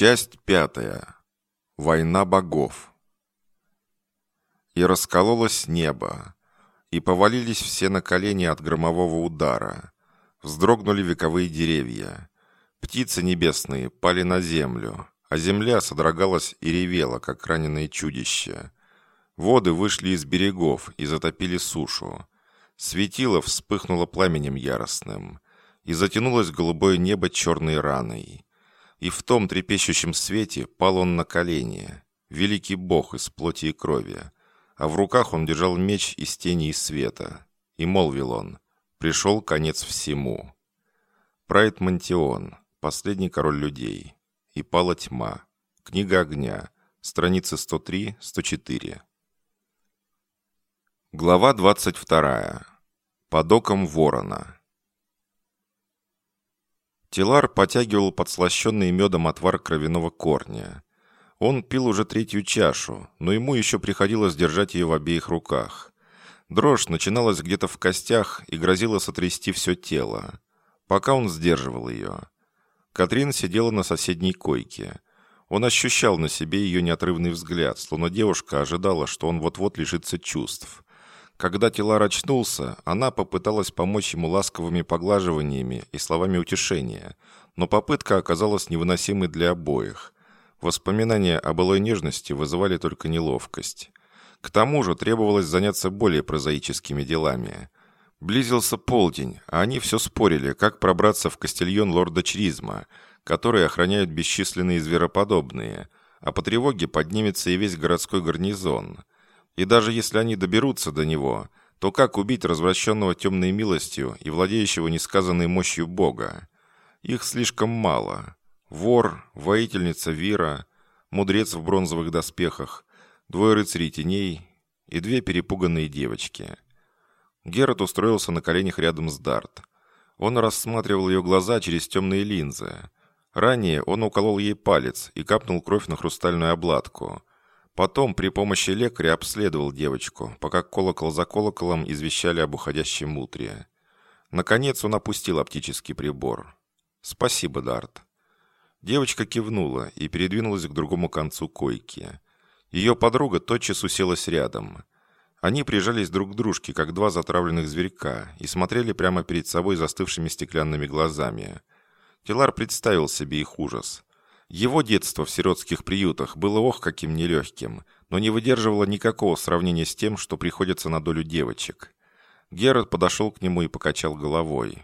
Часть пятая. Война богов. И раскололось небо, и повалились все на колени от громового удара. Вздрогнули вековые деревья. Птицы небесные пали на землю, а земля содрогалась и ревела, как раненое чудище. Воды вышли из берегов и затопили сушу. Светило вспыхнуло пламенем яростным, и затянулось голубое небо черной раной и в том трепещущем свете пал он на колени, великий бог из плоти и крови, а в руках он держал меч из тени и света, и молвил он, пришел конец всему. Прайд Мантион, последний король людей, и пала тьма, книга огня, страницы 103-104. Глава 22. Под оком ворона. Тилар потягивал подслащенный медом отвар кровяного корня. Он пил уже третью чашу, но ему еще приходилось держать ее в обеих руках. Дрожь начиналась где-то в костях и грозила сотрясти все тело. Пока он сдерживал ее. Катрин сидела на соседней койке. Он ощущал на себе ее неотрывный взгляд, словно девушка ожидала, что он вот-вот лишится чувств. Когда Тилар очнулся, она попыталась помочь ему ласковыми поглаживаниями и словами утешения, но попытка оказалась невыносимой для обоих. Воспоминания о былой нежности вызывали только неловкость. К тому же требовалось заняться более прозаическими делами. Близился полдень, а они все спорили, как пробраться в Кастильон лорда Чризма, который охраняют бесчисленные звероподобные, а по тревоге поднимется и весь городской гарнизон – и даже если они доберутся до него, то как убить развращенного темной милостью и владеющего несказанной мощью Бога? Их слишком мало. Вор, воительница Вира, мудрец в бронзовых доспехах, двое рыцарей теней и две перепуганные девочки. Герат устроился на коленях рядом с Дарт. Он рассматривал ее глаза через темные линзы. Ранее он уколол ей палец и капнул кровь на хрустальную обладку. Потом при помощи лекаря обследовал девочку, пока колокол за колоколом извещали об уходящем утре. Наконец он опустил оптический прибор. «Спасибо, Дарт». Девочка кивнула и передвинулась к другому концу койки. Ее подруга тотчас уселась рядом. Они прижались друг к дружке, как два затравленных зверька, и смотрели прямо перед собой застывшими стеклянными глазами. Телар представил себе их ужас. Его детство в сиротских приютах было ох каким нелегким, но не выдерживало никакого сравнения с тем, что приходится на долю девочек. Герат подошел к нему и покачал головой.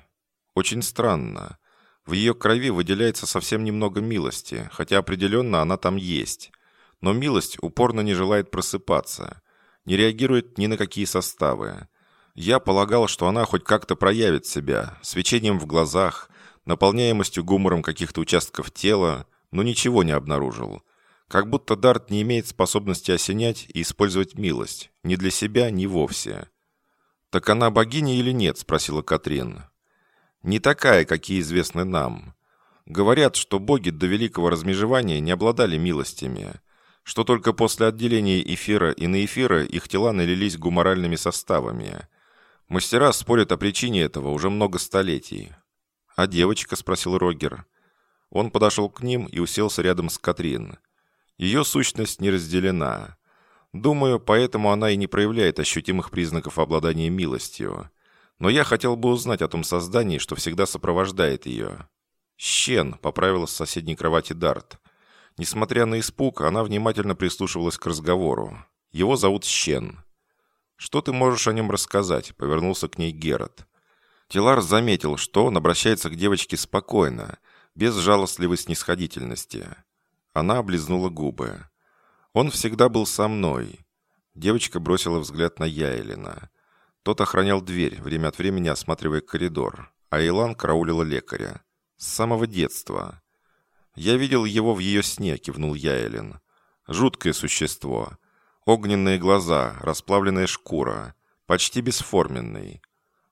Очень странно. В ее крови выделяется совсем немного милости, хотя определенно она там есть. Но милость упорно не желает просыпаться, не реагирует ни на какие составы. Я полагал, что она хоть как-то проявит себя, свечением в глазах, наполняемостью гумором каких-то участков тела, но ничего не обнаружил. Как будто Дарт не имеет способности осенять и использовать милость. Ни для себя, ни вовсе. «Так она богиня или нет?» – спросила Катрин. «Не такая, какие известны нам. Говорят, что боги до великого размежевания не обладали милостями, что только после отделения эфира и наэфира их тела налились гуморальными составами. Мастера спорят о причине этого уже много столетий». «А девочка?» – спросил Рогер. Он подошел к ним и уселся рядом с Катрин. Ее сущность не разделена. Думаю, поэтому она и не проявляет ощутимых признаков обладания милостью. Но я хотел бы узнать о том создании, что всегда сопровождает ее. «Щен», — поправила с соседней кровати Дарт. Несмотря на испуг, она внимательно прислушивалась к разговору. «Его зовут Щен». «Что ты можешь о нем рассказать?» — повернулся к ней Герат. Тилар заметил, что он обращается к девочке спокойно, без жалостливой снисходительности. Она облизнула губы. «Он всегда был со мной». Девочка бросила взгляд на Яйлина. Тот охранял дверь, время от времени осматривая коридор, а Илан караулила лекаря. С самого детства. «Я видел его в ее сне», — кивнул Яйлин. «Жуткое существо. Огненные глаза, расплавленная шкура. Почти бесформенный».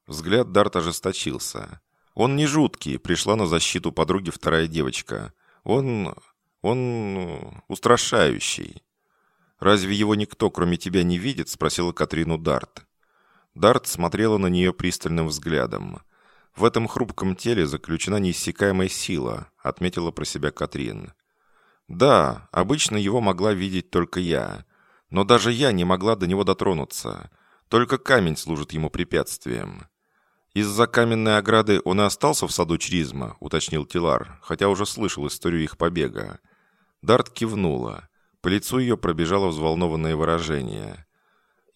Взгляд Дарт ожесточился. «Он не жуткий», — пришла на защиту подруги вторая девочка. «Он... он... устрашающий». «Разве его никто, кроме тебя, не видит?» — спросила Катрину Дарт. Дарт смотрела на нее пристальным взглядом. «В этом хрупком теле заключена неиссякаемая сила», — отметила про себя Катрин. Да, обычно его могла видеть только я. Но даже я не могла до него дотронуться. Только камень служит ему препятствием. «Из-за каменной ограды он и остался в саду Чризма», — уточнил Тилар, хотя уже слышал историю их побега. Дарт кивнула. По лицу ее пробежало взволнованное выражение.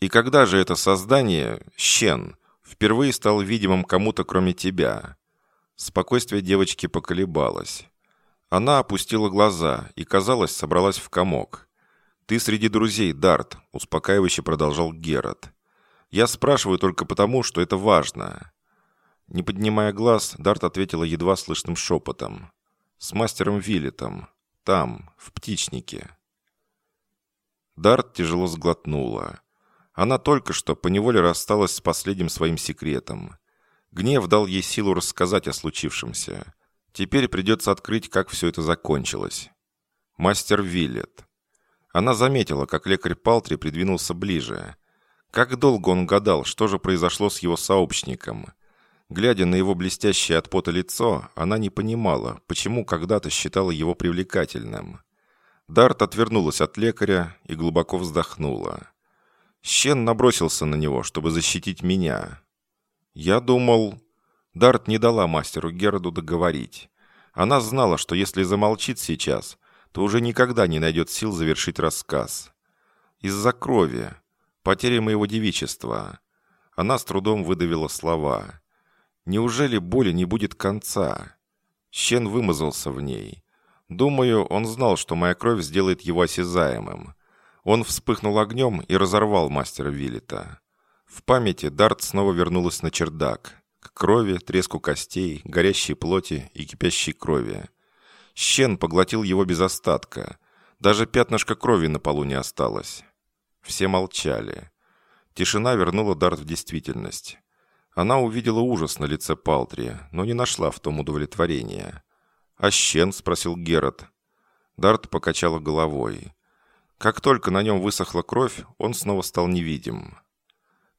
«И когда же это создание, Щен, впервые стало видимым кому-то, кроме тебя?» Спокойствие девочки поколебалось. Она опустила глаза и, казалось, собралась в комок. «Ты среди друзей, Дарт», — успокаивающе продолжал Герат. «Я спрашиваю только потому, что это важно. Не поднимая глаз, Дарт ответила едва слышным шепотом. «С мастером Виллетом. Там, в птичнике». Дарт тяжело сглотнула. Она только что поневоле рассталась с последним своим секретом. Гнев дал ей силу рассказать о случившемся. Теперь придется открыть, как все это закончилось. Мастер Виллет. Она заметила, как лекарь Палтри придвинулся ближе. Как долго он гадал, что же произошло с его сообщником – Глядя на его блестящее от пота лицо, она не понимала, почему когда-то считала его привлекательным. Дарт отвернулась от лекаря и глубоко вздохнула. Щен набросился на него, чтобы защитить меня. Я думал... Дарт не дала мастеру Гераду договорить. Она знала, что если замолчит сейчас, то уже никогда не найдет сил завершить рассказ. Из-за крови, потери моего девичества. Она с трудом выдавила слова. Неужели боли не будет конца? Щен вымазался в ней. Думаю, он знал, что моя кровь сделает его осязаемым. Он вспыхнул огнем и разорвал мастера Виллета. В памяти Дарт снова вернулась на чердак. К крови, треску костей, горящей плоти и кипящей крови. Щен поглотил его без остатка. Даже пятнышко крови на полу не осталось. Все молчали. Тишина вернула Дарт в действительность. Она увидела ужас на лице Палтри, но не нашла в том удовлетворения. «А щен?» – спросил Герат. Дарт покачала головой. Как только на нем высохла кровь, он снова стал невидим.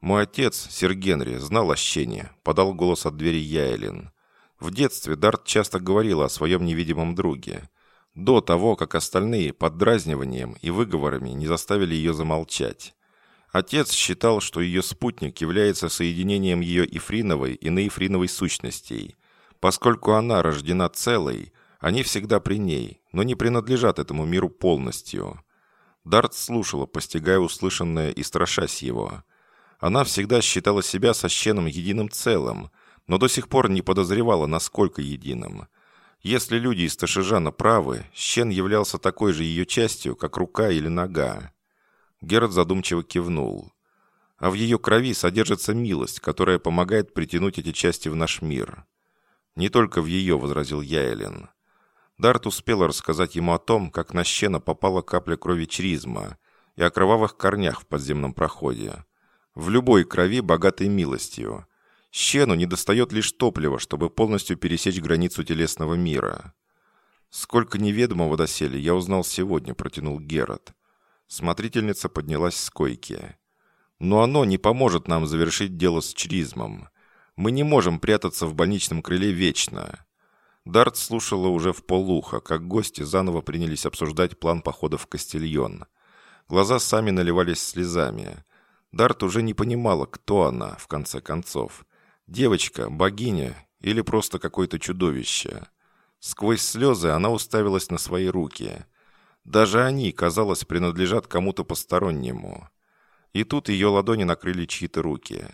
«Мой отец, сир Генри, знал о щене», – подал голос от двери Яйлин. В детстве Дарт часто говорила о своем невидимом друге. До того, как остальные поддразниванием и выговорами не заставили ее замолчать. Отец считал, что ее спутник является соединением ее ифриновой и наифриновой сущностей. Поскольку она рождена целой, они всегда при ней, но не принадлежат этому миру полностью. Дарт слушала, постигая услышанное и страшась его. Она всегда считала себя со Щеном единым целым, но до сих пор не подозревала, насколько единым. Если люди из Ташижана правы, Щен являлся такой же ее частью, как рука или нога. Герд задумчиво кивнул. А в ее крови содержится милость, которая помогает притянуть эти части в наш мир. Не только в ее, возразил Яэлин. Дарт успел рассказать ему о том, как на щена попала капля крови чризма и о кровавых корнях в подземном проходе. В любой крови богатой милостью. Щену недостает лишь топлива, чтобы полностью пересечь границу телесного мира. «Сколько неведомого доселе я узнал сегодня», — протянул Герат. Смотрительница поднялась с койки. «Но оно не поможет нам завершить дело с чризмом. Мы не можем прятаться в больничном крыле вечно». Дарт слушала уже в полуха, как гости заново принялись обсуждать план похода в Кастильон. Глаза сами наливались слезами. Дарт уже не понимала, кто она, в конце концов. Девочка, богиня или просто какое-то чудовище. Сквозь слезы она уставилась на свои руки – даже они, казалось, принадлежат кому-то постороннему. И тут ее ладони накрыли чьи-то руки.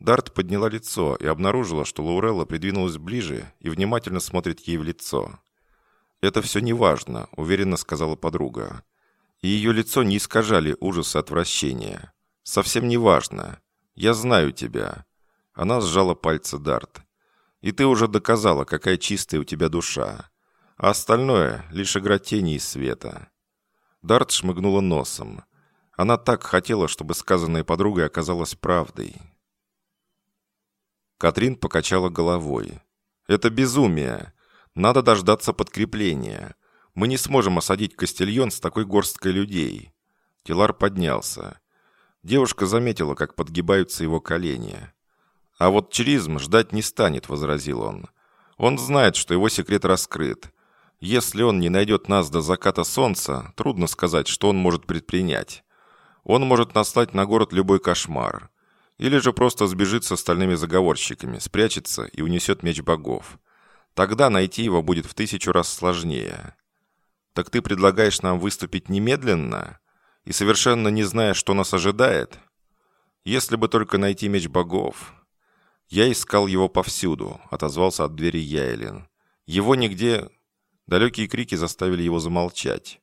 Дарт подняла лицо и обнаружила, что Лаурелла придвинулась ближе и внимательно смотрит ей в лицо. «Это все неважно», — уверенно сказала подруга. И ее лицо не искажали ужас и отвращения. «Совсем неважно. Я знаю тебя». Она сжала пальцы Дарт. «И ты уже доказала, какая чистая у тебя душа а остальное — лишь игра тени и света. Дарт шмыгнула носом. Она так хотела, чтобы сказанное подругой оказалось правдой. Катрин покачала головой. «Это безумие. Надо дождаться подкрепления. Мы не сможем осадить Кастильон с такой горсткой людей». Тилар поднялся. Девушка заметила, как подгибаются его колени. «А вот Чризм ждать не станет», — возразил он. «Он знает, что его секрет раскрыт. Если он не найдет нас до заката солнца, трудно сказать, что он может предпринять. Он может наслать на город любой кошмар. Или же просто сбежит с остальными заговорщиками, спрячется и унесет меч богов. Тогда найти его будет в тысячу раз сложнее. Так ты предлагаешь нам выступить немедленно? И совершенно не зная, что нас ожидает? Если бы только найти меч богов. Я искал его повсюду, отозвался от двери Яйлин. Его нигде... Далекие крики заставили его замолчать.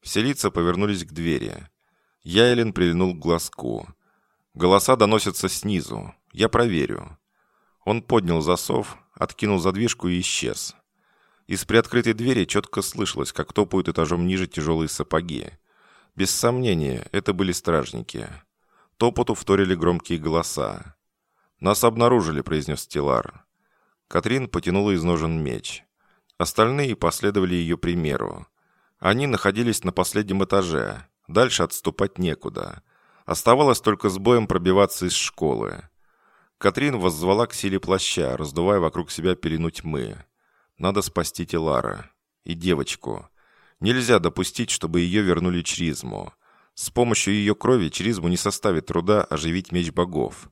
Все лица повернулись к двери. Яйлин прильнул к глазку. Голоса доносятся снизу. Я проверю. Он поднял засов, откинул задвижку и исчез. Из приоткрытой двери четко слышалось, как топают этажом ниже тяжелые сапоги. Без сомнения, это были стражники. Топоту вторили громкие голоса. «Нас обнаружили», — произнес Стеллар. Катрин потянула из ножен меч. Остальные последовали ее примеру. Они находились на последнем этаже. Дальше отступать некуда. Оставалось только с боем пробиваться из школы. Катрин воззвала к силе плаща, раздувая вокруг себя пелену тьмы. Надо спасти Телара. И девочку. Нельзя допустить, чтобы ее вернули Чризму. С помощью ее крови Чризму не составит труда оживить меч богов.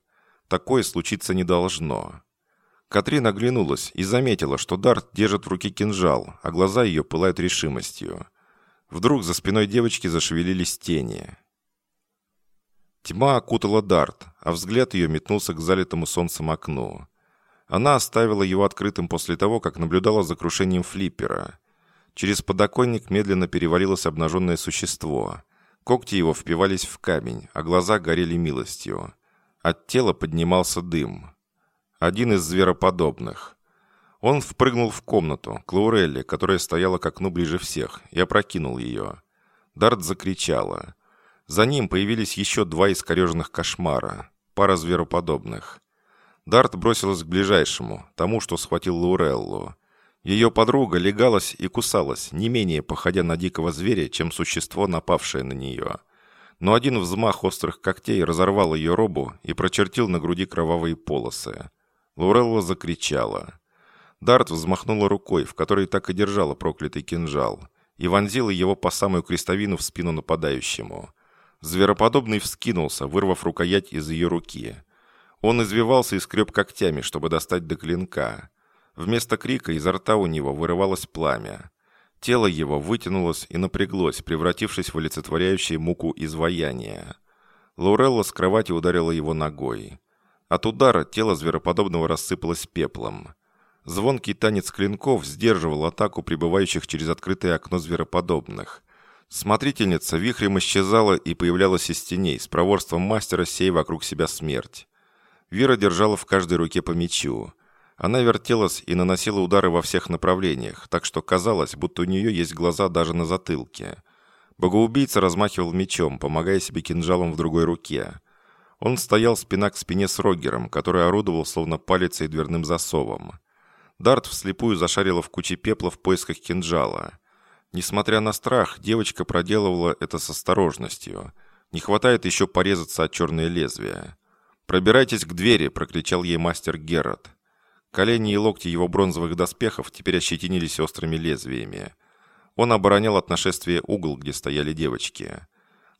Такое случиться не должно. Катрин оглянулась и заметила, что Дарт держит в руке кинжал, а глаза ее пылают решимостью. Вдруг за спиной девочки зашевелились тени. Тьма окутала Дарт, а взгляд ее метнулся к залитому солнцем окну. Она оставила его открытым после того, как наблюдала за крушением флиппера. Через подоконник медленно перевалилось обнаженное существо. Когти его впивались в камень, а глаза горели милостью. От тела поднимался дым. Один из звероподобных. Он впрыгнул в комнату, к Лаурелле, которая стояла к окну ближе всех, и опрокинул ее. Дарт закричала. За ним появились еще два искореженных кошмара, пара звероподобных. Дарт бросилась к ближайшему, тому, что схватил Лауреллу. Ее подруга легалась и кусалась, не менее походя на дикого зверя, чем существо, напавшее на нее. Но один взмах острых когтей разорвал ее робу и прочертил на груди кровавые полосы. Лаурелла закричала. Дарт взмахнула рукой, в которой так и держала проклятый кинжал, и вонзила его по самую крестовину в спину нападающему – Звероподобный вскинулся, вырвав рукоять из ее руки. Он извивался и скреб когтями, чтобы достать до клинка. Вместо крика изо рта у него вырывалось пламя. Тело его вытянулось и напряглось, превратившись в олицетворяющее муку изваяния. Лаурелла с кровати ударила его ногой. От удара тело звероподобного рассыпалось пеплом. Звонкий танец клинков сдерживал атаку прибывающих через открытое окно звероподобных – Смотрительница вихрем исчезала и появлялась из теней, с проворством мастера сей вокруг себя смерть. Вера держала в каждой руке по мечу. Она вертелась и наносила удары во всех направлениях, так что казалось, будто у нее есть глаза даже на затылке. Богоубийца размахивал мечом, помогая себе кинжалом в другой руке. Он стоял спина к спине с Рогером, который орудовал словно палицей дверным засовом. Дарт вслепую зашарила в куче пепла в поисках кинжала. Несмотря на страх, девочка проделывала это с осторожностью. Не хватает еще порезаться от черное лезвие. «Пробирайтесь к двери!» – прокричал ей мастер Геррот. Колени и локти его бронзовых доспехов теперь ощетинились острыми лезвиями. Он оборонял от нашествия угол, где стояли девочки.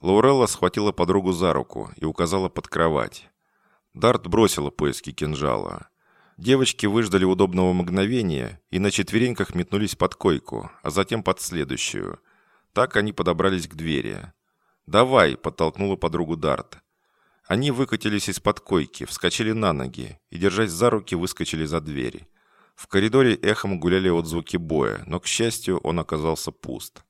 Лаурелла схватила подругу за руку и указала под кровать. Дарт бросила поиски кинжала. Девочки выждали удобного мгновения и на четвереньках метнулись под койку, а затем под следующую. Так они подобрались к двери. «Давай!» – подтолкнула подругу Дарт. Они выкатились из-под койки, вскочили на ноги и, держась за руки, выскочили за дверь. В коридоре эхом гуляли отзвуки боя, но, к счастью, он оказался пуст.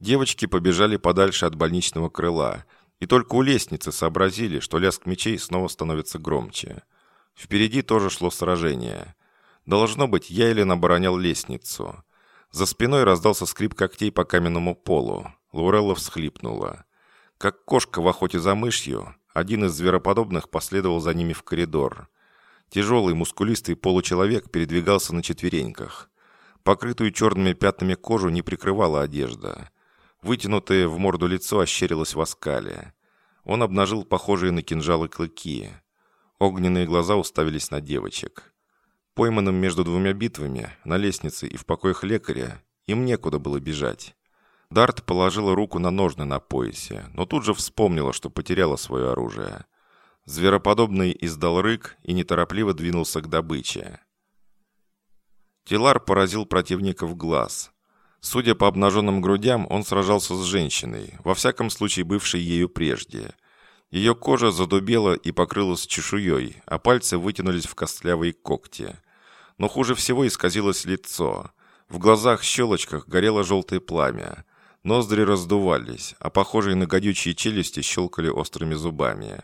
Девочки побежали подальше от больничного крыла, и только у лестницы сообразили, что лязг мечей снова становится громче. Впереди тоже шло сражение. Должно быть, Яйлин оборонял лестницу. За спиной раздался скрип когтей по каменному полу. Лаурелла всхлипнула. Как кошка в охоте за мышью, один из звероподобных последовал за ними в коридор. Тяжелый, мускулистый получеловек передвигался на четвереньках. Покрытую черными пятнами кожу не прикрывала одежда. Вытянутое в морду лицо ощерилось в оскале. Он обнажил похожие на кинжалы клыки. Огненные глаза уставились на девочек. Пойманным между двумя битвами, на лестнице и в покоях лекаря, Им некуда было бежать. Дарт положила руку на ножны на поясе, но тут же вспомнила, что потеряла свое оружие. Звероподобный издал рык и неторопливо двинулся к добыче. Тилар поразил противника в глаз. Судя по обнаженным грудям, он сражался с женщиной, во всяком случае бывшей ею прежде. Ее кожа задубела и покрылась чешуей, а пальцы вытянулись в костлявые когти. Но хуже всего исказилось лицо. В глазах-щелочках горело желтое пламя. Ноздри раздувались, а похожие на гадючие челюсти щелкали острыми зубами.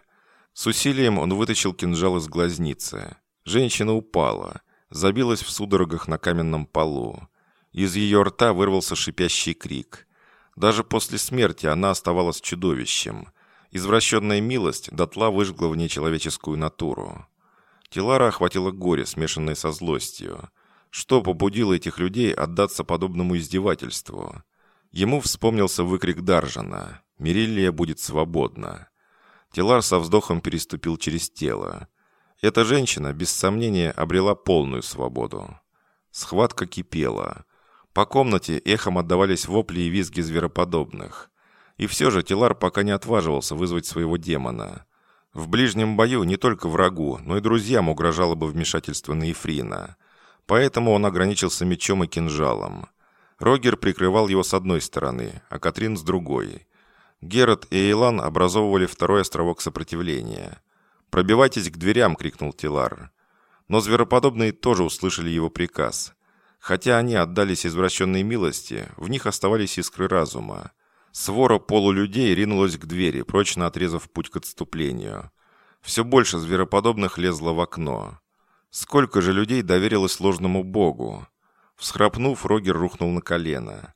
С усилием он вытащил кинжал из глазницы. Женщина упала, забилась в судорогах на каменном полу. Из ее рта вырвался шипящий крик. Даже после смерти она оставалась чудовищем. Извращенная милость дотла выжгла в ней человеческую натуру. Телара охватило горе, смешанное со злостью. Что побудило этих людей отдаться подобному издевательству? Ему вспомнился выкрик Даржана «Мириллия будет свободна». Телар со вздохом переступил через тело. Эта женщина, без сомнения, обрела полную свободу. Схватка кипела. По комнате эхом отдавались вопли и визги звероподобных. И все же Телар пока не отваживался вызвать своего демона. В ближнем бою не только врагу, но и друзьям угрожало бы вмешательство на. Поэтому он ограничился мечом и кинжалом. Рогер прикрывал его с одной стороны, а Катрин с другой. Герат и Эйлан образовывали второй островок сопротивления. «Пробивайтесь к дверям!» — крикнул Тилар. Но звероподобные тоже услышали его приказ. Хотя они отдались извращенной милости, в них оставались искры разума. Свора полулюдей ринулась к двери, прочно отрезав путь к отступлению. Все больше звероподобных лезло в окно. Сколько же людей доверилось ложному богу? Всхрапнув, Рогер рухнул на колено.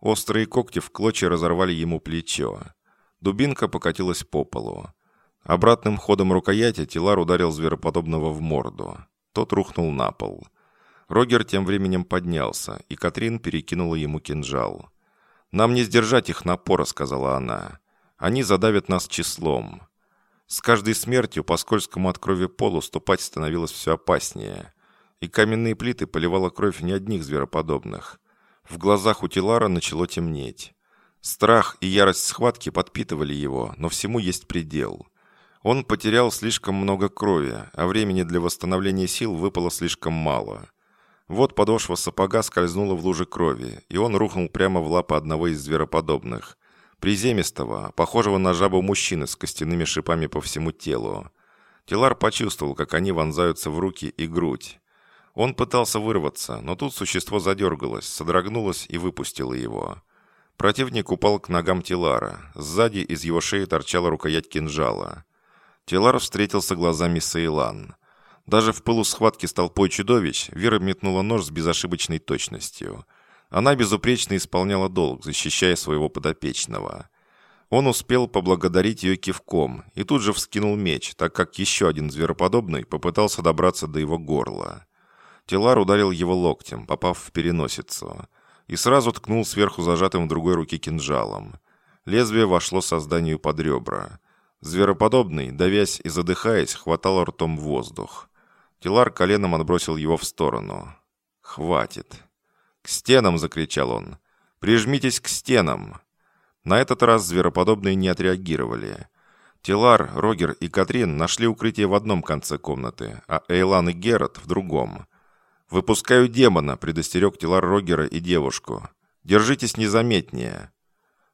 Острые когти в клочья разорвали ему плечо. Дубинка покатилась по полу. Обратным ходом рукояти Тилар ударил звероподобного в морду. Тот рухнул на пол. Рогер тем временем поднялся, и Катрин перекинула ему кинжал. «Нам не сдержать их напора», — сказала она. «Они задавят нас числом». С каждой смертью по скользкому от крови полу ступать становилось все опаснее. И каменные плиты поливала кровь не одних звероподобных. В глазах у Тилара начало темнеть. Страх и ярость схватки подпитывали его, но всему есть предел. Он потерял слишком много крови, а времени для восстановления сил выпало слишком мало. Вот подошва сапога скользнула в луже крови, и он рухнул прямо в лапы одного из звероподобных. Приземистого, похожего на жабу мужчины с костяными шипами по всему телу. Тилар почувствовал, как они вонзаются в руки и грудь. Он пытался вырваться, но тут существо задергалось, содрогнулось и выпустило его. Противник упал к ногам Тилара. Сзади из его шеи торчала рукоять кинжала. Тилар встретился глазами с Эйлан. Даже в пылу схватки с толпой чудовищ Вера метнула нож с безошибочной точностью. Она безупречно исполняла долг, защищая своего подопечного. Он успел поблагодарить ее кивком и тут же вскинул меч, так как еще один звероподобный попытался добраться до его горла. Телар ударил его локтем, попав в переносицу, и сразу ткнул сверху зажатым в другой руке кинжалом. Лезвие вошло созданию под ребра. Звероподобный, давясь и задыхаясь, хватал ртом воздух. Телар коленом отбросил его в сторону. «Хватит!» «К стенам!» — закричал он. «Прижмитесь к стенам!» На этот раз звероподобные не отреагировали. Телар, Рогер и Катрин нашли укрытие в одном конце комнаты, а Эйлан и Герат в другом. «Выпускаю демона», — предостерег Тилар Рогера и девушку. «Держитесь незаметнее».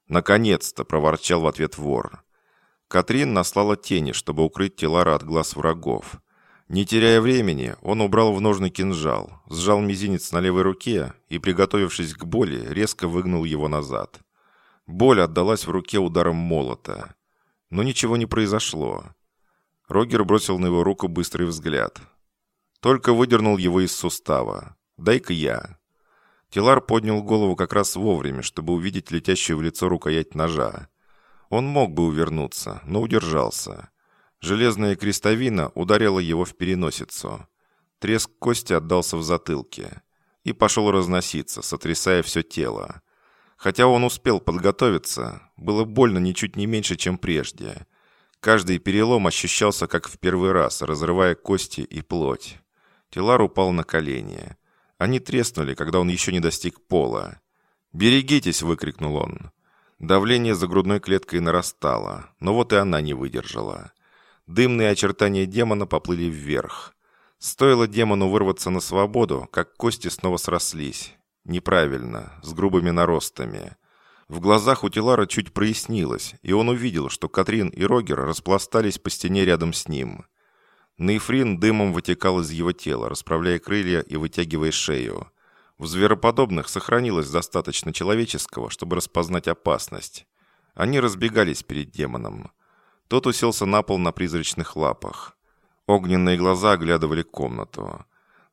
«Наконец-то!» — проворчал в ответ вор. Катрин наслала тени, чтобы укрыть Тилара от глаз врагов. Не теряя времени, он убрал в ножный кинжал, сжал мизинец на левой руке и, приготовившись к боли, резко выгнул его назад. Боль отдалась в руке ударом молота. Но ничего не произошло. Рогер бросил на его руку быстрый взгляд. Только выдернул его из сустава. «Дай-ка я». Тилар поднял голову как раз вовремя, чтобы увидеть летящую в лицо рукоять ножа. Он мог бы увернуться, но удержался. Железная крестовина ударила его в переносицу. Треск кости отдался в затылке. И пошел разноситься, сотрясая все тело. Хотя он успел подготовиться, было больно ничуть не меньше, чем прежде. Каждый перелом ощущался, как в первый раз, разрывая кости и плоть. Тилар упал на колени. Они треснули, когда он еще не достиг пола. «Берегитесь!» — выкрикнул он. Давление за грудной клеткой нарастало, но вот и она не выдержала. Дымные очертания демона поплыли вверх. Стоило демону вырваться на свободу, как кости снова срослись. Неправильно, с грубыми наростами. В глазах у Тилара чуть прояснилось, и он увидел, что Катрин и Рогер распластались по стене рядом с ним. Нейфрин дымом вытекал из его тела, расправляя крылья и вытягивая шею. В звероподобных сохранилось достаточно человеческого, чтобы распознать опасность. Они разбегались перед демоном. Тот уселся на пол на призрачных лапах. Огненные глаза оглядывали комнату.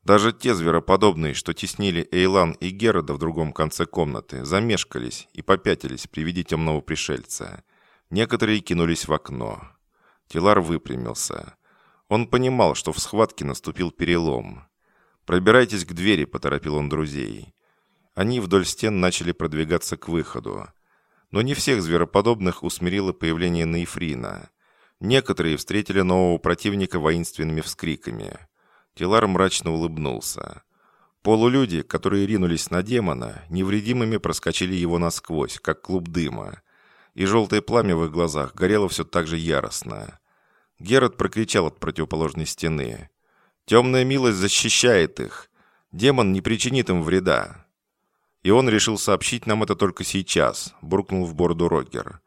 Даже те звероподобные, что теснили Эйлан и Герода в другом конце комнаты, замешкались и попятились при виде темного пришельца. Некоторые кинулись в окно. Тилар выпрямился. Он понимал, что в схватке наступил перелом. «Пробирайтесь к двери», — поторопил он друзей. Они вдоль стен начали продвигаться к выходу. Но не всех звероподобных усмирило появление Наифрина. Некоторые встретили нового противника воинственными вскриками. Тилар мрачно улыбнулся. Полулюди, которые ринулись на демона, невредимыми проскочили его насквозь, как клуб дыма. И желтое пламя в их глазах горело все так же яростно. Герод прокричал от противоположной стены. «Темная милость защищает их. Демон не причинит им вреда». «И он решил сообщить нам это только сейчас», — буркнул в бороду Рогер.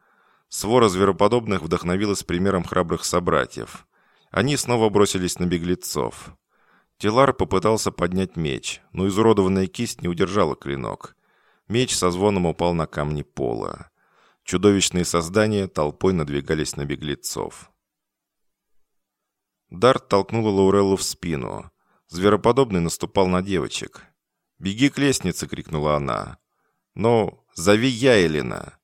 Свора звероподобных вдохновилась примером храбрых собратьев. Они снова бросились на беглецов. Тилар попытался поднять меч, но изуродованная кисть не удержала клинок. Меч со звоном упал на камни пола. Чудовищные создания толпой надвигались на беглецов. Дарт толкнула Лауреллу в спину. Звероподобный наступал на девочек. «Беги к лестнице!» — крикнула она. «Но зови Яйлина!»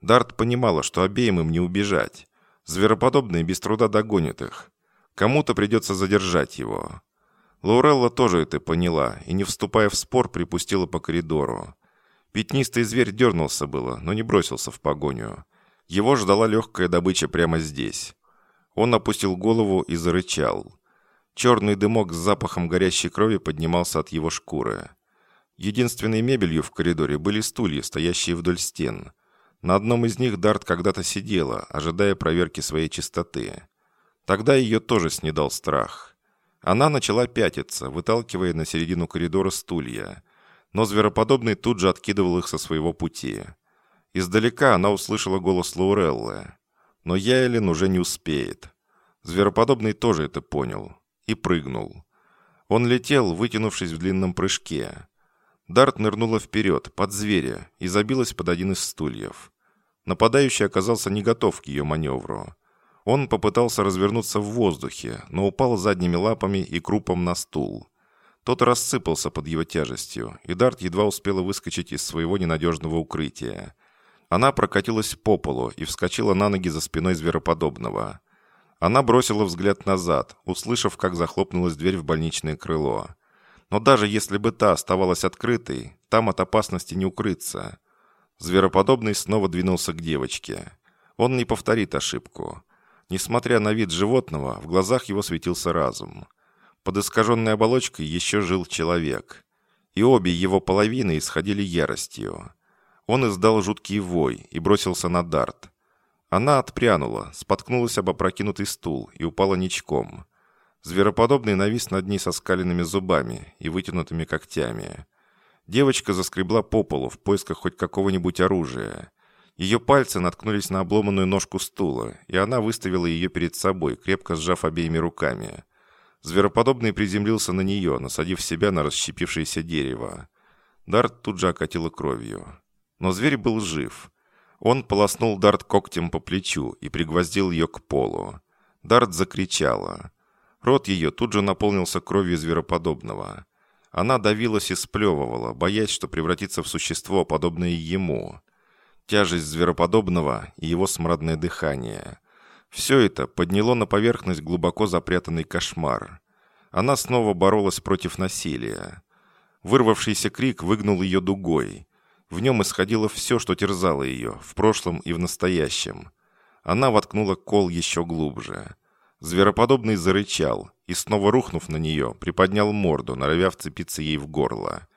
Дарт понимала, что обеим им не убежать. Звероподобные без труда догонят их. Кому-то придется задержать его. Лаурелла тоже это поняла и, не вступая в спор, припустила по коридору. Пятнистый зверь дернулся было, но не бросился в погоню. Его ждала легкая добыча прямо здесь. Он опустил голову и зарычал. Черный дымок с запахом горящей крови поднимался от его шкуры. Единственной мебелью в коридоре были стулья, стоящие вдоль стен. На одном из них Дарт когда-то сидела, ожидая проверки своей чистоты. Тогда ее тоже снедал страх. Она начала пятиться, выталкивая на середину коридора стулья. Но звероподобный тут же откидывал их со своего пути. Издалека она услышала голос Лауреллы. Но Яйлин уже не успеет. Звероподобный тоже это понял. И прыгнул. Он летел, вытянувшись в длинном прыжке. Дарт нырнула вперед, под зверя, и забилась под один из стульев. Нападающий оказался не готов к ее маневру. Он попытался развернуться в воздухе, но упал задними лапами и крупом на стул. Тот рассыпался под его тяжестью, и Дарт едва успела выскочить из своего ненадежного укрытия. Она прокатилась по полу и вскочила на ноги за спиной звероподобного. Она бросила взгляд назад, услышав, как захлопнулась дверь в больничное крыло. Но даже если бы та оставалась открытой, там от опасности не укрыться. Звероподобный снова двинулся к девочке. Он не повторит ошибку. Несмотря на вид животного, в глазах его светился разум. Под искаженной оболочкой еще жил человек. И обе его половины исходили яростью. Он издал жуткий вой и бросился на дарт. Она отпрянула, споткнулась об опрокинутый стул и упала ничком. Звероподобный навис над ней со скаленными зубами и вытянутыми когтями. Девочка заскребла по полу в поисках хоть какого-нибудь оружия. Ее пальцы наткнулись на обломанную ножку стула, и она выставила ее перед собой, крепко сжав обеими руками. Звероподобный приземлился на нее, насадив себя на расщепившееся дерево. Дарт тут же окатила кровью. Но зверь был жив. Он полоснул Дарт когтем по плечу и пригвоздил ее к полу. Дарт закричала. Рот ее тут же наполнился кровью звероподобного. Она давилась и сплевывала, боясь, что превратится в существо, подобное ему тяжесть звероподобного и его смрадное дыхание. Все это подняло на поверхность глубоко запрятанный кошмар. Она снова боролась против насилия. Вырвавшийся крик выгнул ее дугой. В нем исходило все, что терзало ее, в прошлом и в настоящем. Она воткнула кол еще глубже. Звероподобный зарычал и, снова рухнув на нее, приподнял морду, норовя вцепиться ей в горло.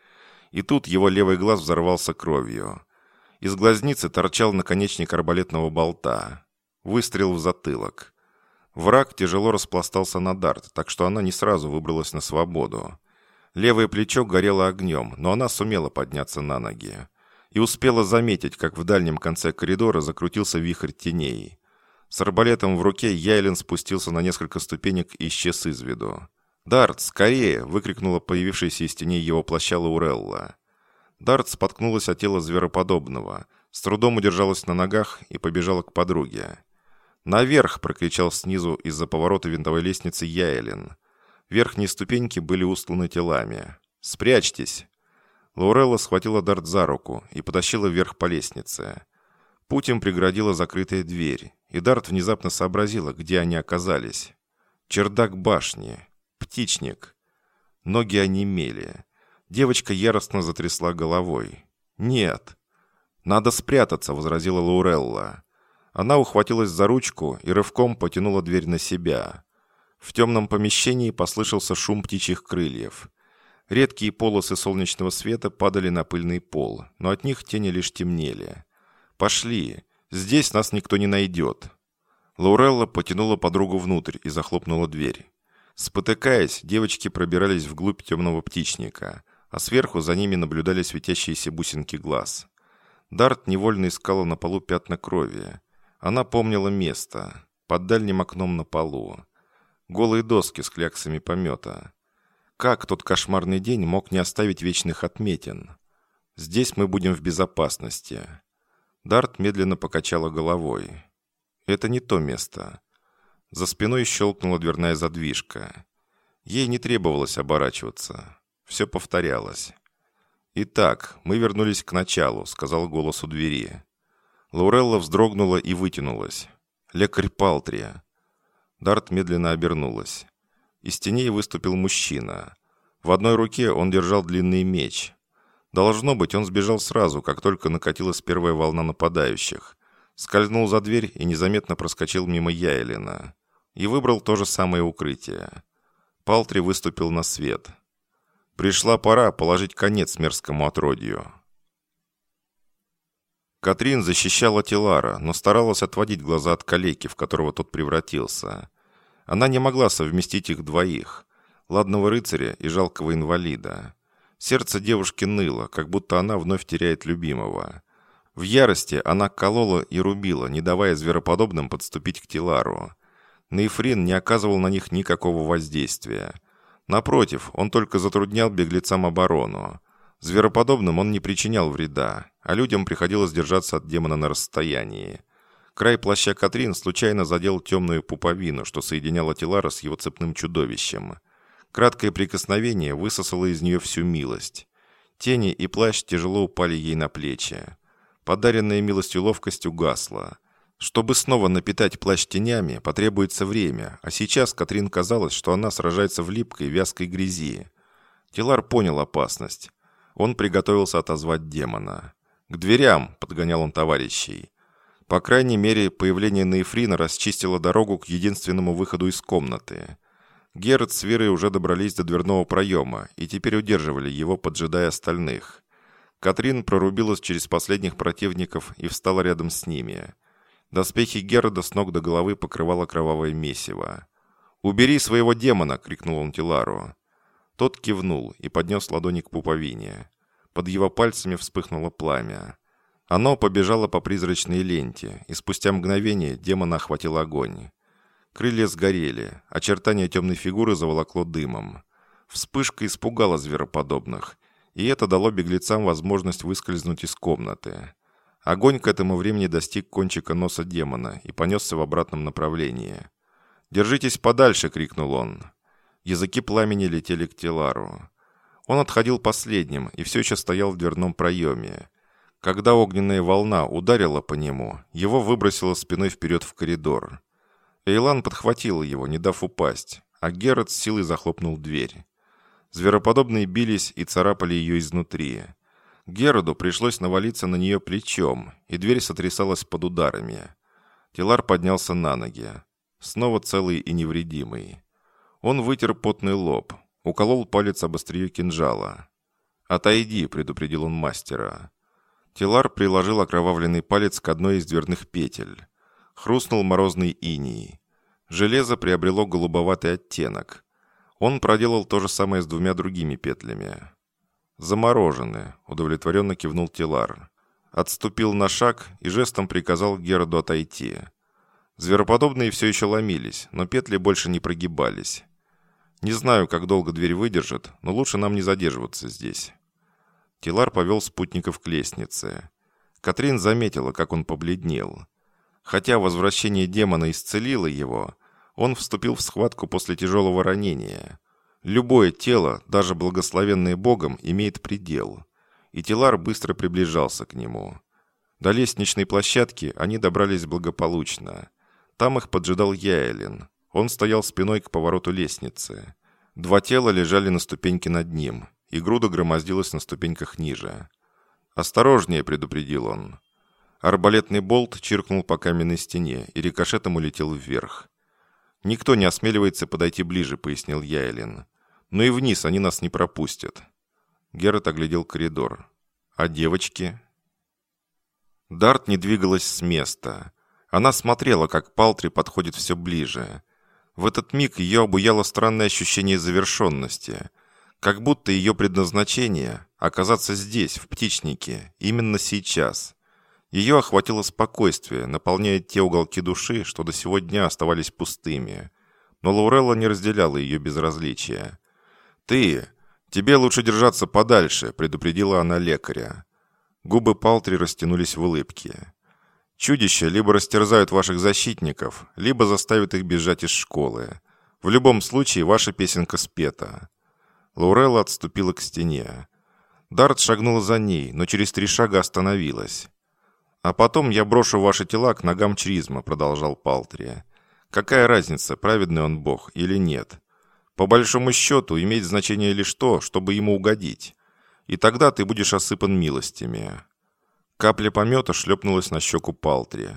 И тут его левый глаз взорвался кровью. Из глазницы торчал наконечник арбалетного болта. Выстрел в затылок. Враг тяжело распластался на дарт, так что она не сразу выбралась на свободу. Левое плечо горело огнем, но она сумела подняться на ноги. И успела заметить, как в дальнем конце коридора закрутился вихрь теней. С арбалетом в руке Яйлен спустился на несколько ступенек и исчез из виду. «Дарт, скорее!» – выкрикнула появившаяся из теней его плаща Лаурелла. Дарт споткнулась от тела звероподобного, с трудом удержалась на ногах и побежала к подруге. «Наверх!» – прокричал снизу из-за поворота винтовой лестницы Яйлен. Верхние ступеньки были устланы телами. «Спрячьтесь!» Лаурелла схватила Дарт за руку и потащила вверх по лестнице. Путь им преградила закрытая дверь, и Дарт внезапно сообразила, где они оказались. Чердак башни. Птичник. Ноги онемели. Девочка яростно затрясла головой. «Нет!» «Надо спрятаться», — возразила Лаурелла. Она ухватилась за ручку и рывком потянула дверь на себя. В темном помещении послышался шум птичьих крыльев. Редкие полосы солнечного света падали на пыльный пол, но от них тени лишь темнели. «Пошли! Здесь нас никто не найдет!» Лаурелла потянула подругу внутрь и захлопнула дверь. Спотыкаясь, девочки пробирались вглубь темного птичника, а сверху за ними наблюдали светящиеся бусинки глаз. Дарт невольно искала на полу пятна крови. Она помнила место. Под дальним окном на полу. Голые доски с кляксами помета. Как тот кошмарный день мог не оставить вечных отметин? Здесь мы будем в безопасности. Дарт медленно покачала головой. Это не то место. За спиной щелкнула дверная задвижка. Ей не требовалось оборачиваться. Все повторялось. «Итак, мы вернулись к началу», — сказал голос у двери. Лаурелла вздрогнула и вытянулась. «Лекарь Палтрия». Дарт медленно обернулась. Из теней выступил мужчина. В одной руке он держал длинный меч. Должно быть, он сбежал сразу, как только накатилась первая волна нападающих. Скользнул за дверь и незаметно проскочил мимо Яйлина. И выбрал то же самое укрытие. Палтри выступил на свет. Пришла пора положить конец мерзкому отродью. Катрин защищала Тилара, но старалась отводить глаза от калеки, в которого тот превратился. Она не могла совместить их двоих, ладного рыцаря и жалкого инвалида. Сердце девушки ныло, как будто она вновь теряет любимого. В ярости она колола и рубила, не давая звероподобным подступить к Тилару. Нейфрин не оказывал на них никакого воздействия. Напротив, он только затруднял беглецам оборону. Звероподобным он не причинял вреда, а людям приходилось держаться от демона на расстоянии. Край плаща Катрин случайно задел темную пуповину, что соединяло Тилара с его цепным чудовищем. Краткое прикосновение высосало из нее всю милость. Тени и плащ тяжело упали ей на плечи. Подаренная милостью ловкость угасла. Чтобы снова напитать плащ тенями, потребуется время, а сейчас Катрин казалось, что она сражается в липкой, вязкой грязи. Тилар понял опасность. Он приготовился отозвать демона. «К дверям!» — подгонял он товарищей. По крайней мере, появление Нейфрина расчистило дорогу к единственному выходу из комнаты. Герд с Верой уже добрались до дверного проема и теперь удерживали его, поджидая остальных. Катрин прорубилась через последних противников и встала рядом с ними. Доспехи Герда с ног до головы покрывало кровавое месиво. «Убери своего демона!» — крикнул он Тилару. Тот кивнул и поднес ладони к пуповине. Под его пальцами вспыхнуло пламя. Оно побежало по призрачной ленте, и спустя мгновение демона охватил огонь. Крылья сгорели, очертания темной фигуры заволокло дымом. Вспышка испугала звероподобных, и это дало беглецам возможность выскользнуть из комнаты. Огонь к этому времени достиг кончика носа демона и понесся в обратном направлении. «Держитесь подальше!» — крикнул он. Языки пламени летели к Телару. Он отходил последним и все еще стоял в дверном проеме. Когда огненная волна ударила по нему, его выбросило спиной вперед в коридор. Эйлан подхватил его, не дав упасть, а Герат с силой захлопнул дверь. Звероподобные бились и царапали ее изнутри. Героду пришлось навалиться на нее плечом, и дверь сотрясалась под ударами. Тилар поднялся на ноги. Снова целый и невредимый. Он вытер потный лоб, уколол палец об острие кинжала. «Отойди», — предупредил он мастера. Тилар приложил окровавленный палец к одной из дверных петель. Хрустнул морозный иней. Железо приобрело голубоватый оттенок. Он проделал то же самое с двумя другими петлями. «Заморожены», — удовлетворенно кивнул Тилар. Отступил на шаг и жестом приказал Героду отойти. Звероподобные все еще ломились, но петли больше не прогибались. Не знаю, как долго дверь выдержит, но лучше нам не задерживаться здесь. Тилар повел спутников к лестнице. Катрин заметила, как он побледнел. Хотя возвращение демона исцелило его, он вступил в схватку после тяжелого ранения. Любое тело, даже благословенное Богом, имеет предел. И Тилар быстро приближался к нему. До лестничной площадки они добрались благополучно. Там их поджидал Яэлин. Он стоял спиной к повороту лестницы. Два тела лежали на ступеньке над ним, и груда громоздилась на ступеньках ниже. «Осторожнее», — предупредил он. Арбалетный болт чиркнул по каменной стене, и рикошетом улетел вверх. «Никто не осмеливается подойти ближе», — пояснил Яйлин. «Но и вниз они нас не пропустят». Герат оглядел коридор. «А девочки?» Дарт не двигалась с места. Она смотрела, как Палтри подходит все ближе. В этот миг ее обуяло странное ощущение завершенности. Как будто ее предназначение – оказаться здесь, в птичнике, именно сейчас. Ее охватило спокойствие, наполняя те уголки души, что до сего дня оставались пустыми. Но Лаурелла не разделяла ее безразличия. «Ты! Тебе лучше держаться подальше», – предупредила она лекаря. Губы Палтри растянулись в улыбке. Чудища либо растерзают ваших защитников, либо заставят их бежать из школы. В любом случае, ваша песенка спета». Лаурелла отступила к стене. Дарт шагнула за ней, но через три шага остановилась. «А потом я брошу ваши тела к ногам Чризма», — продолжал Палтри. «Какая разница, праведный он бог или нет? По большому счету, имеет значение лишь то, чтобы ему угодить. И тогда ты будешь осыпан милостями. Капля помета шлепнулась на щеку Палтри.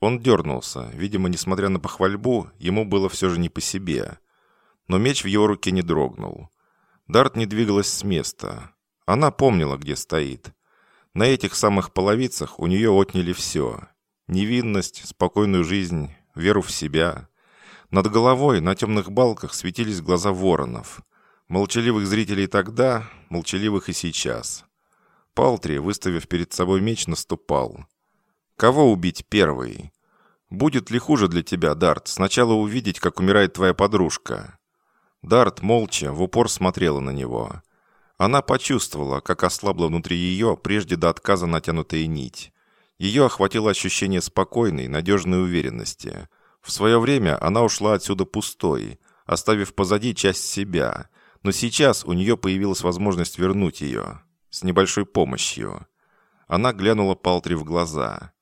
Он дернулся. Видимо, несмотря на похвальбу, ему было все же не по себе. Но меч в его руке не дрогнул. Дарт не двигалась с места. Она помнила, где стоит. На этих самых половицах у нее отняли все. Невинность, спокойную жизнь, веру в себя. Над головой на темных балках светились глаза воронов. Молчаливых зрителей тогда, молчаливых и сейчас. Палтри, выставив перед собой меч, наступал. «Кого убить первый? Будет ли хуже для тебя, Дарт, сначала увидеть, как умирает твоя подружка?» Дарт молча, в упор смотрела на него. Она почувствовала, как ослабла внутри ее, прежде до отказа натянутая нить. Ее охватило ощущение спокойной, надежной уверенности. В свое время она ушла отсюда пустой, оставив позади часть себя, но сейчас у нее появилась возможность вернуть ее с небольшой помощью. Она глянула Палтри в глаза.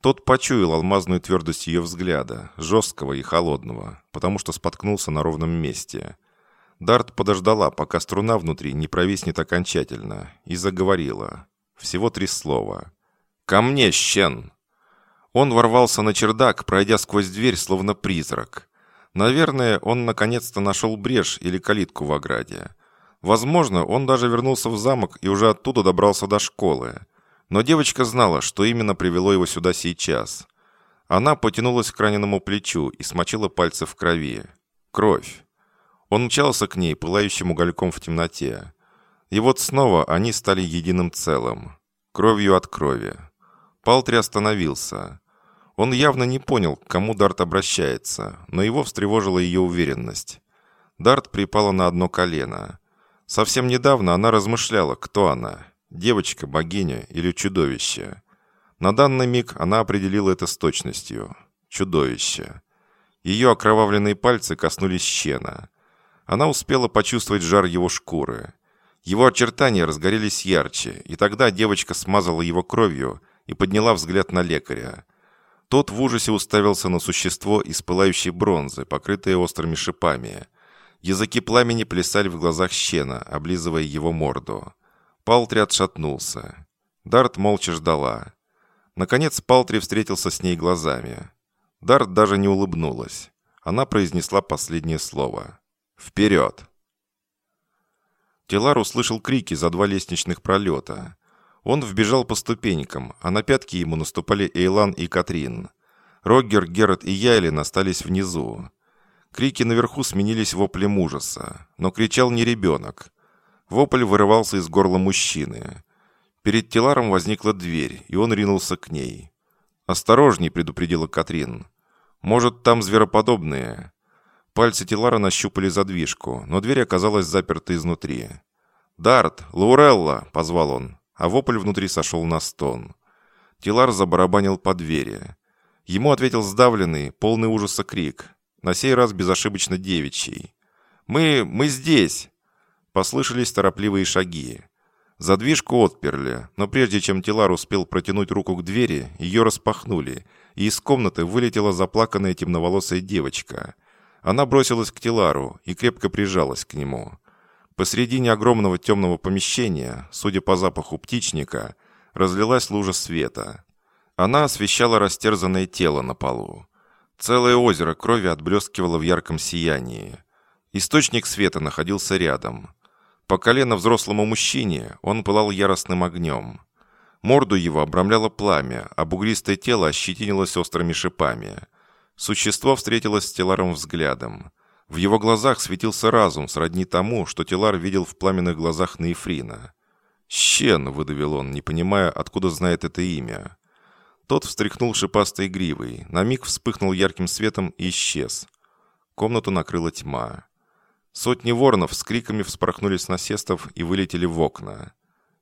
Тот почуял алмазную твердость ее взгляда, жесткого и холодного, потому что споткнулся на ровном месте. Дарт подождала, пока струна внутри не провиснет окончательно, и заговорила. Всего три слова. «Ко мне, щен!» Он ворвался на чердак, пройдя сквозь дверь, словно призрак. Наверное, он наконец-то нашел брешь или калитку в ограде. Возможно, он даже вернулся в замок и уже оттуда добрался до школы. Но девочка знала, что именно привело его сюда сейчас. Она потянулась к раненому плечу и смочила пальцы в крови. Кровь. Он мчался к ней, пылающим угольком в темноте. И вот снова они стали единым целым. Кровью от крови. Палтри остановился. Он явно не понял, к кому Дарт обращается, но его встревожила ее уверенность. Дарт припала на одно колено. Совсем недавно она размышляла, кто она – девочка, богиня или чудовище. На данный миг она определила это с точностью – чудовище. Ее окровавленные пальцы коснулись щена. Она успела почувствовать жар его шкуры. Его очертания разгорелись ярче, и тогда девочка смазала его кровью и подняла взгляд на лекаря. Тот в ужасе уставился на существо из пылающей бронзы, покрытое острыми шипами – Языки пламени плясали в глазах щена, облизывая его морду. Палтри отшатнулся. Дарт молча ждала. Наконец Палтри встретился с ней глазами. Дарт даже не улыбнулась. Она произнесла последнее слово. «Вперед!» Телар услышал крики за два лестничных пролета. Он вбежал по ступенькам, а на пятки ему наступали Эйлан и Катрин. Роггер, Герат и Яйлин остались внизу. Крики наверху сменились воплем ужаса, но кричал не ребенок. Вопль вырывался из горла мужчины. Перед Теларом возникла дверь, и он ринулся к ней. «Осторожней», — предупредила Катрин. «Может, там звероподобные». Пальцы Телара нащупали задвижку, но дверь оказалась заперта изнутри. «Дарт! Лаурелла!» — позвал он, а вопль внутри сошел на стон. Телар забарабанил по двери. Ему ответил сдавленный, полный ужаса крик, на сей раз безошибочно девичий. «Мы... мы здесь!» Послышались торопливые шаги. Задвижку отперли, но прежде чем Тилар успел протянуть руку к двери, ее распахнули, и из комнаты вылетела заплаканная темноволосая девочка. Она бросилась к Тилару и крепко прижалась к нему. Посредине огромного темного помещения, судя по запаху птичника, разлилась лужа света. Она освещала растерзанное тело на полу. Целое озеро крови отблескивало в ярком сиянии. Источник света находился рядом. По колено взрослому мужчине он пылал яростным огнем. Морду его обрамляло пламя, а бугристое тело ощетинилось острыми шипами. Существо встретилось с Теларом взглядом. В его глазах светился разум, сродни тому, что Телар видел в пламенных глазах Наифрина. «Щен!» — выдавил он, не понимая, откуда знает это имя. Тот встряхнул шипастой гривой, на миг вспыхнул ярким светом и исчез. Комнату накрыла тьма. Сотни воронов с криками вспорхнули с насестов и вылетели в окна.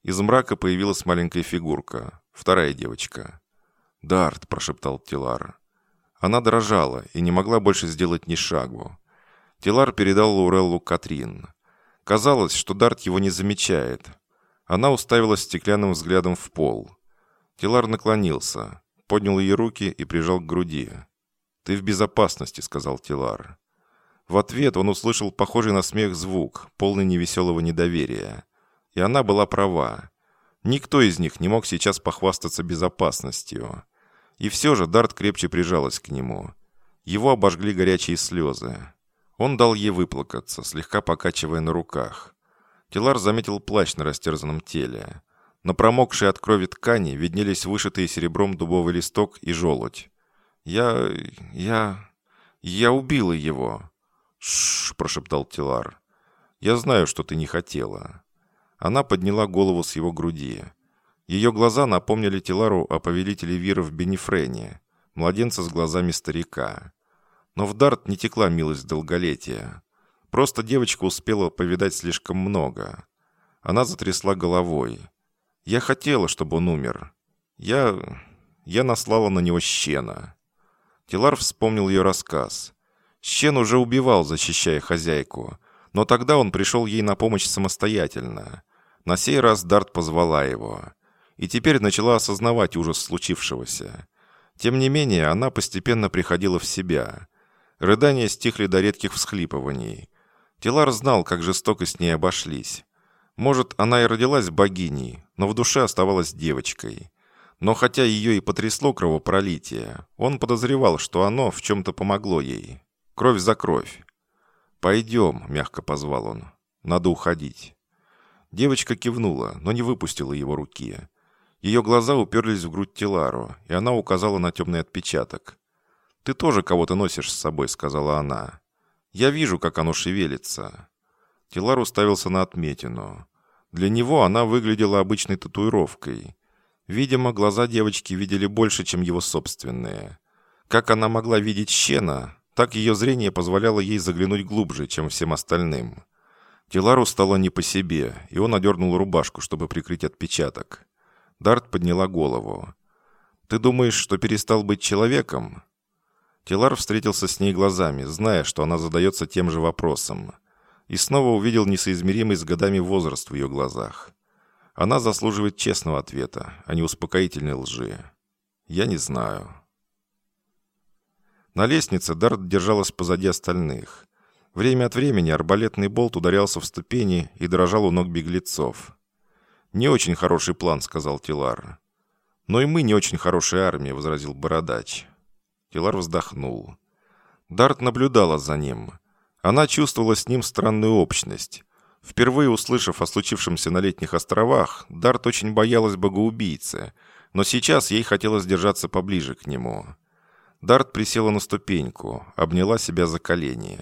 Из мрака появилась маленькая фигурка, вторая девочка. «Дарт», — прошептал Тилар. Она дрожала и не могла больше сделать ни шагу. Тилар передал Лауреллу Катрин. Казалось, что Дарт его не замечает. Она уставилась стеклянным взглядом в пол. Тилар наклонился, поднял ее руки и прижал к груди. «Ты в безопасности», — сказал Тилар. В ответ он услышал похожий на смех звук, полный невеселого недоверия. И она была права. Никто из них не мог сейчас похвастаться безопасностью. И все же Дарт крепче прижалась к нему. Его обожгли горячие слезы. Он дал ей выплакаться, слегка покачивая на руках. Телар заметил плащ на растерзанном теле. На промокшей от крови ткани виднелись вышитые серебром дубовый листок и желудь. «Я... я... я убила его!» «Шш!» – прошептал Тилар. «Я знаю, что ты не хотела». Она подняла голову с его груди. Ее глаза напомнили Тилару о повелителе в Бенефрене, младенца с глазами старика. Но в Дарт не текла милость долголетия. Просто девочка успела повидать слишком много. Она затрясла головой. «Я хотела, чтобы он умер. Я... я наслала на него щена». Тилар вспомнил ее рассказ. Щен уже убивал, защищая хозяйку, но тогда он пришел ей на помощь самостоятельно. На сей раз Дарт позвала его. И теперь начала осознавать ужас случившегося. Тем не менее, она постепенно приходила в себя. Рыдания стихли до редких всхлипываний. Телар знал, как жестоко с ней обошлись. Может, она и родилась богиней, но в душе оставалась девочкой. Но хотя ее и потрясло кровопролитие, он подозревал, что оно в чем-то помогло ей. Кровь за кровь. «Пойдем», — мягко позвал он. «Надо уходить». Девочка кивнула, но не выпустила его руки. Ее глаза уперлись в грудь Тилару, и она указала на темный отпечаток. «Ты тоже кого-то носишь с собой», — сказала она. «Я вижу, как оно шевелится». Тилар уставился на отметину. Для него она выглядела обычной татуировкой. Видимо, глаза девочки видели больше, чем его собственные. Как она могла видеть щена, так ее зрение позволяло ей заглянуть глубже, чем всем остальным. Телару стало не по себе, и он одернул рубашку, чтобы прикрыть отпечаток. Дарт подняла голову. «Ты думаешь, что перестал быть человеком?» Телар встретился с ней глазами, зная, что она задается тем же вопросом. И снова увидел несоизмеримый с годами возраст в ее глазах. Она заслуживает честного ответа, а не успокоительной лжи. «Я не знаю». На лестнице Дарт держалась позади остальных. Время от времени арбалетный болт ударялся в ступени и дрожал у ног беглецов. «Не очень хороший план», — сказал Тилар. «Но и мы не очень хорошая армия», — возразил Бородач. Тилар вздохнул. Дарт наблюдала за ним. Она чувствовала с ним странную общность. Впервые услышав о случившемся на летних островах, Дарт очень боялась богоубийцы, но сейчас ей хотелось держаться поближе к нему. Дарт присела на ступеньку, обняла себя за колени.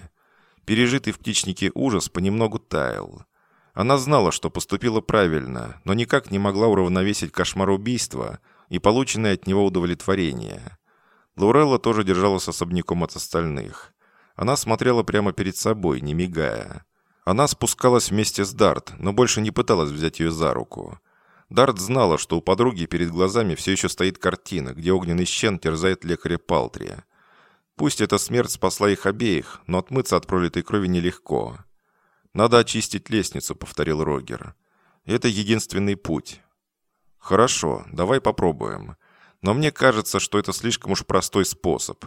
Пережитый в птичнике ужас понемногу таял. Она знала, что поступила правильно, но никак не могла уравновесить кошмар убийства и полученное от него удовлетворение. Лаурелла тоже держалась особняком от остальных. Она смотрела прямо перед собой, не мигая. Она спускалась вместе с Дарт, но больше не пыталась взять ее за руку. Дарт знала, что у подруги перед глазами все еще стоит картина, где огненный щен терзает лекаря Палтрия. Пусть эта смерть спасла их обеих, но отмыться от пролитой крови нелегко. «Надо очистить лестницу», — повторил Рогер. «Это единственный путь». «Хорошо, давай попробуем. Но мне кажется, что это слишком уж простой способ.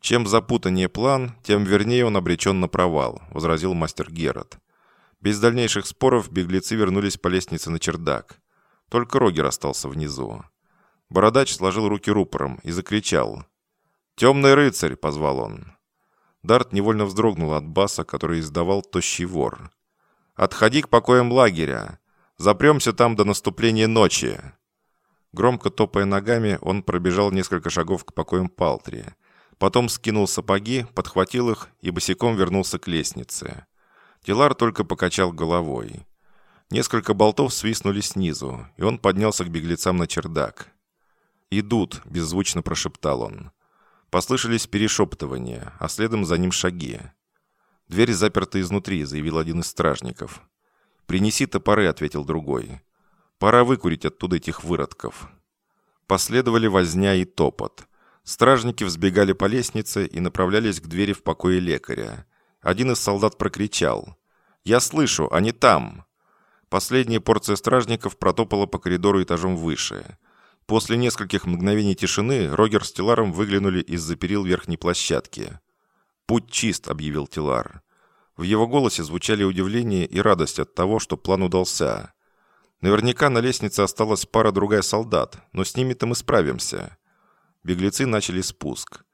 «Чем запутаннее план, тем вернее он обречен на провал», — возразил мастер Герат. Без дальнейших споров беглецы вернулись по лестнице на чердак. Только Рогер остался внизу. Бородач сложил руки рупором и закричал. «Темный рыцарь!» — позвал он. Дарт невольно вздрогнул от баса, который издавал тощий вор. «Отходи к покоям лагеря! Запремся там до наступления ночи!» Громко топая ногами, он пробежал несколько шагов к покоям Палтри. Потом скинул сапоги, подхватил их и босиком вернулся к лестнице. Тилар только покачал головой. Несколько болтов свистнули снизу, и он поднялся к беглецам на чердак. «Идут», — беззвучно прошептал он. Послышались перешептывания, а следом за ним шаги. «Дверь заперта изнутри», — заявил один из стражников. «Принеси топоры», — ответил другой. «Пора выкурить оттуда этих выродков». Последовали возня и топот. Стражники взбегали по лестнице и направлялись к двери в покое лекаря. Один из солдат прокричал. «Я слышу, они там!» Последняя порция стражников протопала по коридору этажом выше. После нескольких мгновений тишины Рогер с Тиларом выглянули из-за перил верхней площадки. «Путь чист», — объявил Тилар. В его голосе звучали удивление и радость от того, что план удался. Наверняка на лестнице осталась пара-другая солдат, но с ними-то мы справимся. Беглецы начали спуск.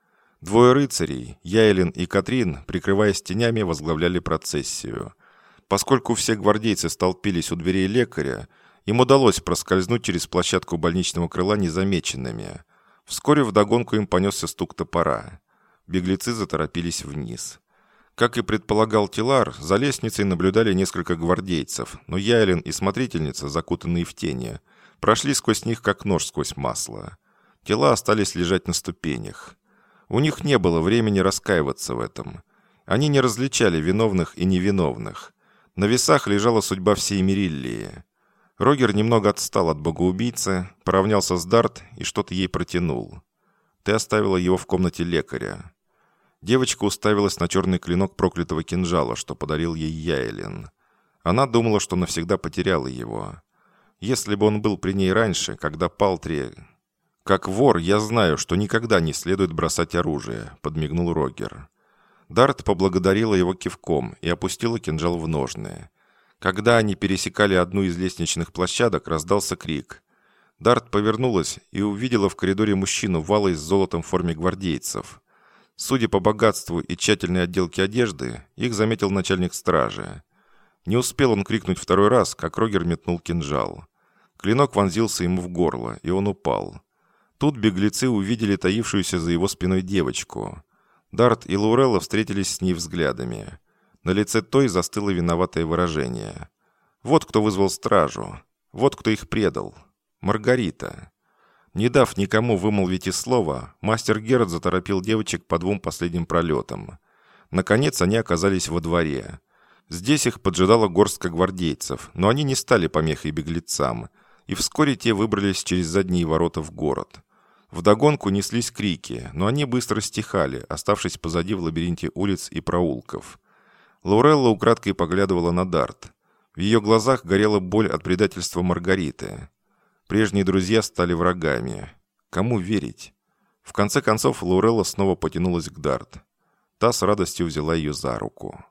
Двое рыцарей, Яйлин и Катрин, прикрываясь тенями, возглавляли процессию. Поскольку все гвардейцы столпились у дверей лекаря, им удалось проскользнуть через площадку больничного крыла незамеченными. Вскоре вдогонку им понесся стук топора. Беглецы заторопились вниз. Как и предполагал Тилар, за лестницей наблюдали несколько гвардейцев, но Яйлин и смотрительница, закутанные в тени, прошли сквозь них как нож сквозь масло. Тела остались лежать на ступенях. У них не было времени раскаиваться в этом. Они не различали виновных и невиновных. На весах лежала судьба всей Мериллии. Рогер немного отстал от богоубийцы, поравнялся с Дарт и что-то ей протянул. Ты оставила его в комнате лекаря. Девочка уставилась на черный клинок проклятого кинжала, что подарил ей Яйлин. Она думала, что навсегда потеряла его. Если бы он был при ней раньше, когда Палтри «Как вор я знаю, что никогда не следует бросать оружие», — подмигнул Рогер. Дарт поблагодарила его кивком и опустила кинжал в ножны. Когда они пересекали одну из лестничных площадок, раздался крик. Дарт повернулась и увидела в коридоре мужчину в алой с золотом форме гвардейцев. Судя по богатству и тщательной отделке одежды, их заметил начальник стражи. Не успел он крикнуть второй раз, как Рогер метнул кинжал. Клинок вонзился ему в горло, и он упал. Тут беглецы увидели таившуюся за его спиной девочку. Дарт и Лаурелла встретились с ней взглядами. На лице той застыло виноватое выражение. Вот кто вызвал стражу. Вот кто их предал. Маргарита. Не дав никому вымолвить и слова, мастер Герд заторопил девочек по двум последним пролетам. Наконец они оказались во дворе. Здесь их поджидала горстка гвардейцев, но они не стали помехой беглецам, и вскоре те выбрались через задние ворота в город. Вдогонку неслись крики, но они быстро стихали, оставшись позади в лабиринте улиц и проулков. Лаурелла украдкой поглядывала на Дарт. В ее глазах горела боль от предательства Маргариты. Прежние друзья стали врагами. Кому верить? В конце концов, Лаурелла снова потянулась к Дарт. Та с радостью взяла ее за руку.